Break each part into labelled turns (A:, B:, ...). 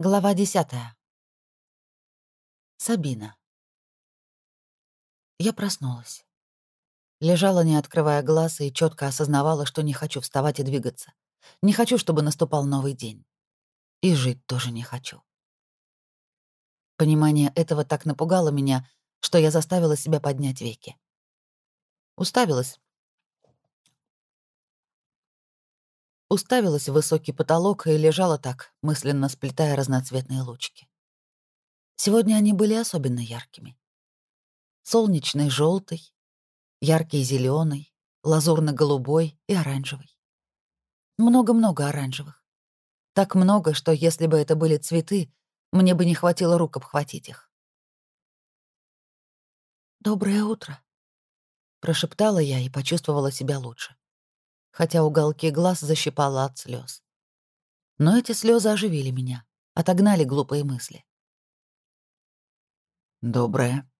A: Глава десятая. Сабина. Я проснулась. Лежала, не открывая глаз, и четко осознавала, что не хочу вставать и двигаться. Не хочу, чтобы наступал новый день. И жить тоже не хочу. Понимание этого так напугало меня, что я заставила себя поднять веки. Уставилась. Уставилась в высокий потолок и лежала так, мысленно сплетая разноцветные лучки. Сегодня они были особенно яркими. Солнечный желтый, яркий зеленый, лазурно-голубой и оранжевый. Много-много оранжевых. Так много, что если бы это были цветы, мне бы не хватило рук обхватить их. «Доброе утро», — прошептала я и почувствовала себя лучше, хотя уголки глаз защипала от слез. Но эти слезы оживили меня, отогнали глупые мысли. «Доброе».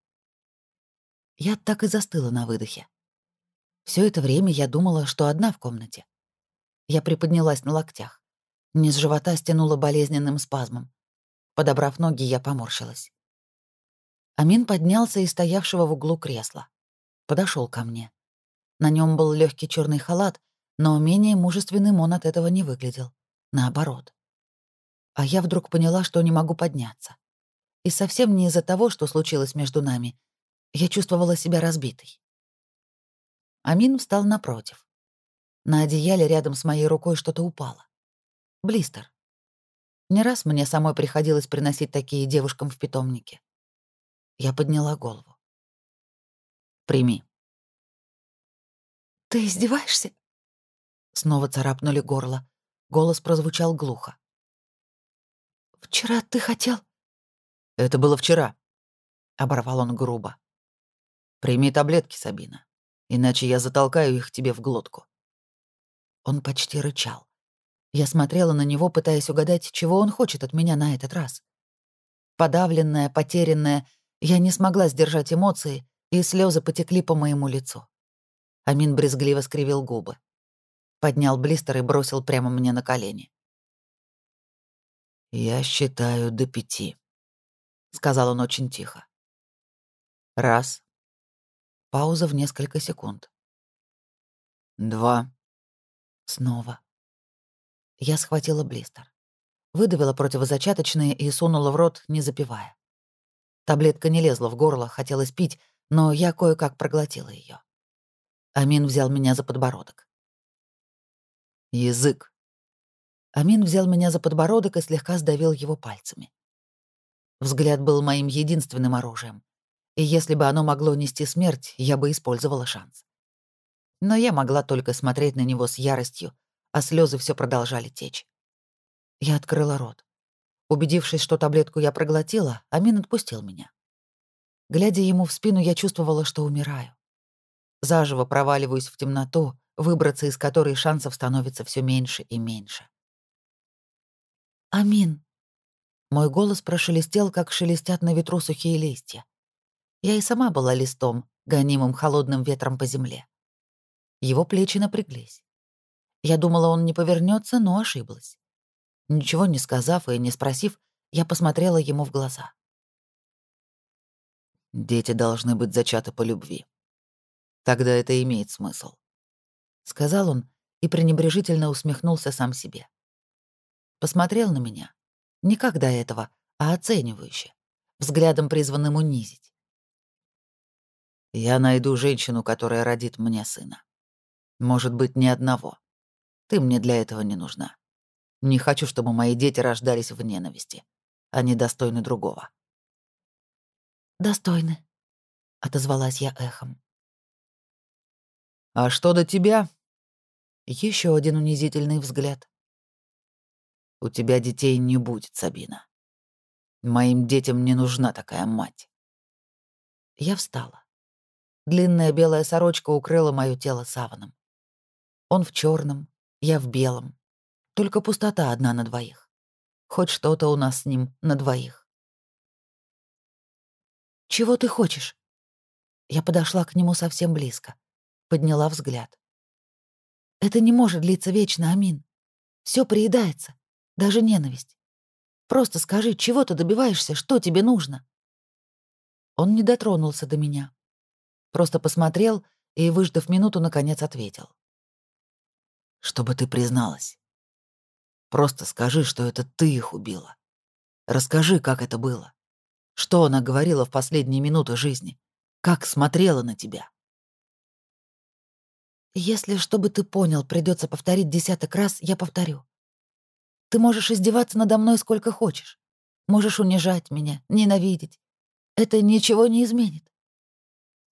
A: Я так и застыла на выдохе. Все это время я думала, что одна в комнате. Я приподнялась на локтях. Низ живота стянуло болезненным спазмом. Подобрав ноги, я поморщилась. Амин поднялся из стоявшего в углу кресла. Подошел ко мне. На нем был легкий черный халат, но менее мужественным он от этого не выглядел. Наоборот. А я вдруг поняла, что не могу подняться. И совсем не из-за того, что случилось между нами. Я чувствовала себя разбитой. Амин встал напротив. На одеяле рядом с моей рукой что-то упало. Блистер. Не раз мне самой приходилось приносить такие девушкам в питомнике. Я подняла голову. «Прими».
B: «Ты издеваешься?»
A: Снова царапнули горло. Голос прозвучал глухо.
B: «Вчера ты хотел...»
A: «Это было вчера», — оборвал он грубо. «Прими таблетки, Сабина, иначе я затолкаю их тебе в глотку». Он почти рычал. Я смотрела на него, пытаясь угадать, чего он хочет от меня на этот раз. Подавленная, потерянная, я не смогла сдержать эмоции, и слезы потекли по моему лицу. Амин брезгливо скривил губы. Поднял блистер и бросил прямо мне на колени. «Я считаю до пяти», — сказал он очень тихо. «Раз». Пауза в несколько секунд. «Два». Снова. Я схватила блистер. Выдавила противозачаточные и сунула в рот, не запивая. Таблетка не лезла в горло, хотелось пить, но я кое-как проглотила ее. Амин взял меня за подбородок. «Язык». Амин взял меня за подбородок и слегка сдавил его пальцами. Взгляд был моим единственным оружием, и если бы оно могло нести смерть, я бы использовала шанс. Но я могла только смотреть на него с яростью, а слезы все продолжали течь. Я открыла рот. Убедившись, что таблетку я проглотила, Амин отпустил меня. Глядя ему в спину, я чувствовала, что умираю. Заживо проваливаюсь в темноту, выбраться из которой шансов становится все меньше и меньше.
B: «Амин!»
A: Мой голос прошелестел, как шелестят на ветру сухие листья. Я и сама была листом, гонимым холодным ветром по земле. Его плечи напряглись. Я думала, он не повернется, но ошиблась. Ничего не сказав и не спросив, я посмотрела ему в глаза. «Дети должны быть зачаты по любви. Тогда это имеет смысл», — сказал он и пренебрежительно усмехнулся сам себе. Посмотрел на меня. Не как до этого, а оценивающе, взглядом призванным унизить. «Я найду женщину, которая родит мне сына. Может быть, ни одного. Ты мне для этого не нужна. Не хочу, чтобы мои дети рождались в ненависти. Они достойны другого».
B: «Достойны», — отозвалась я эхом.
A: «А что до тебя?» Еще один унизительный взгляд. «У тебя детей не будет, Сабина. Моим детям не нужна такая мать». Я встала. Длинная белая сорочка укрыла мое тело саваном. Он в черном, я в белом. Только пустота одна на двоих. Хоть что-то у нас с ним на двоих.
B: «Чего ты хочешь?»
A: Я подошла к нему совсем близко. Подняла взгляд.
B: «Это не может длиться вечно, Амин. Все приедается, даже ненависть.
A: Просто скажи, чего ты добиваешься, что тебе нужно?» Он не дотронулся до меня. Просто посмотрел и, выждав минуту, наконец ответил. «Чтобы ты призналась. Просто скажи, что это ты их убила. Расскажи, как это было. Что она говорила в последние минуты жизни? Как смотрела на тебя?» «Если, чтобы ты понял, придется повторить десяток раз, я повторю. Ты можешь издеваться надо мной сколько хочешь. Можешь унижать меня, ненавидеть. Это ничего не изменит.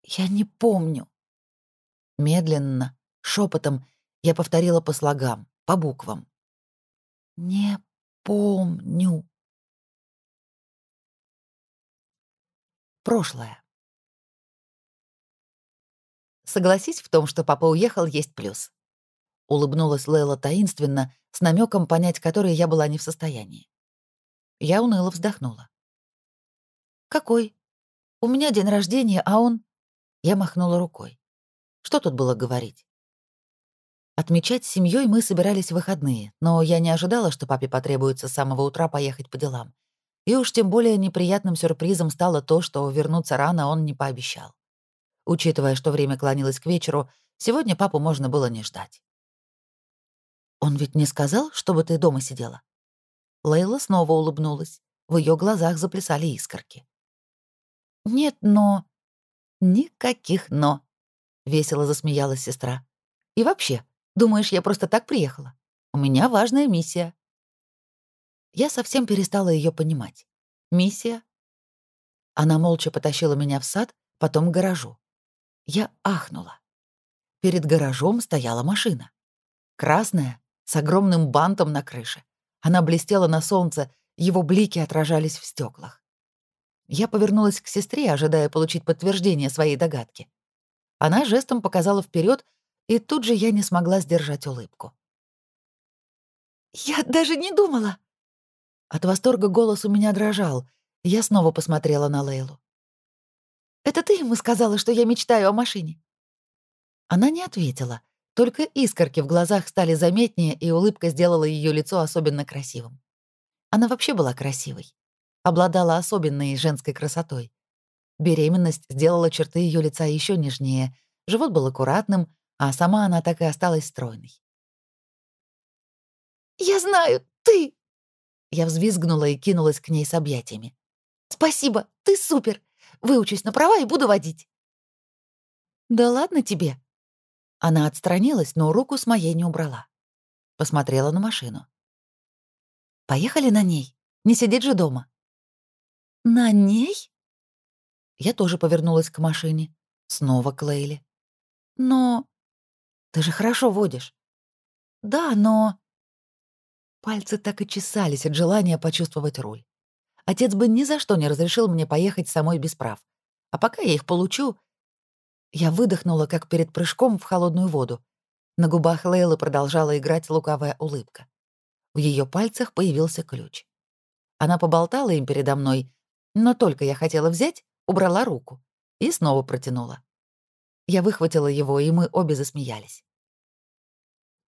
A: Я не помню. Медленно, шепотом я повторила по слогам, по буквам. Не помню. Прошлое. Согласись в том, что папа уехал, есть плюс. Улыбнулась Лейла таинственно, с намеком понять который я была не в состоянии. Я уныло вздохнула. «Какой? У меня день рождения, а он...» Я махнула рукой. Что тут было говорить? Отмечать с семьей мы собирались в выходные, но я не ожидала, что папе потребуется с самого утра поехать по делам. И уж тем более неприятным сюрпризом стало то, что вернуться рано он не пообещал. Учитывая, что время клонилось к вечеру, сегодня папу можно было не ждать. «Он ведь не сказал, чтобы ты дома сидела?» Лейла снова улыбнулась. В ее глазах заплясали искорки. «Нет, но...» «Никаких «но», — весело засмеялась сестра. «И вообще, думаешь, я просто так приехала? У меня важная миссия». Я совсем перестала ее понимать. «Миссия?» Она молча потащила меня в сад, потом к гаражу. Я ахнула. Перед гаражом стояла машина. Красная, с огромным бантом на крыше. Она блестела на солнце, его блики отражались в стеклах. Я повернулась к сестре, ожидая получить подтверждение своей догадки. Она жестом показала вперед, и тут же я не смогла сдержать улыбку. «Я даже не думала!» От восторга голос у меня дрожал, я снова посмотрела на Лейлу. «Это ты ему сказала, что я мечтаю о машине?» Она не ответила, только искорки в глазах стали заметнее, и улыбка сделала ее лицо особенно красивым. Она вообще была красивой. Обладала особенной женской красотой. Беременность сделала черты ее лица еще нежнее, живот был аккуратным, а сама она так и осталась стройной. «Я знаю, ты!» Я взвизгнула и кинулась к ней с объятиями. «Спасибо, ты супер! Выучусь на права и буду водить!» «Да ладно тебе!» Она отстранилась, но руку с моей не убрала. Посмотрела на машину. «Поехали на ней. Не сидеть же дома». «На ней?» Я тоже повернулась к машине. Снова к Лейле. «Но... Ты же хорошо водишь». «Да, но...» Пальцы так и чесались от желания почувствовать руль. Отец бы ни за что не разрешил мне поехать самой без прав. А пока я их получу, я выдохнула, как перед прыжком в холодную воду. На губах Лейлы продолжала играть лукавая улыбка. В ее пальцах появился ключ. Она поболтала им передо мной, но только я хотела взять, убрала руку и снова протянула. Я выхватила его, и мы обе засмеялись.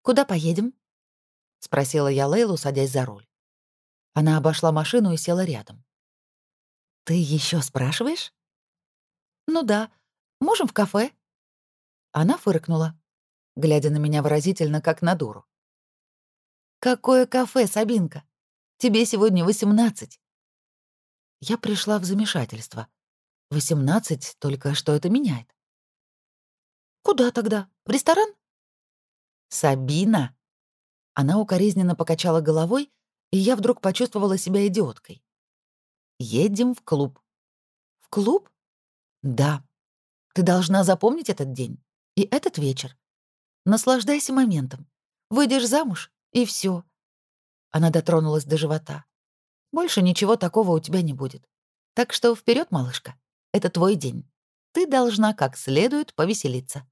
A: «Куда поедем?» — спросила я Лейлу, садясь за руль. Она обошла машину и села рядом. «Ты еще спрашиваешь?» «Ну да, Можем в кафе?» Она фыркнула, глядя на меня выразительно, как на дуру. «Какое кафе, Сабинка? Тебе сегодня восемнадцать». Я пришла в замешательство. Восемнадцать, только что это меняет? «Куда тогда? В ресторан?» «Сабина!» Она укоризненно покачала головой, и я вдруг почувствовала себя идиоткой. «Едем в клуб». «В клуб?» «Да, ты должна запомнить этот день и этот вечер. Наслаждайся моментом. Выйдешь замуж, и все. Она дотронулась до живота. Больше ничего такого у тебя не будет. Так что вперед, малышка. Это твой день. Ты должна как следует повеселиться.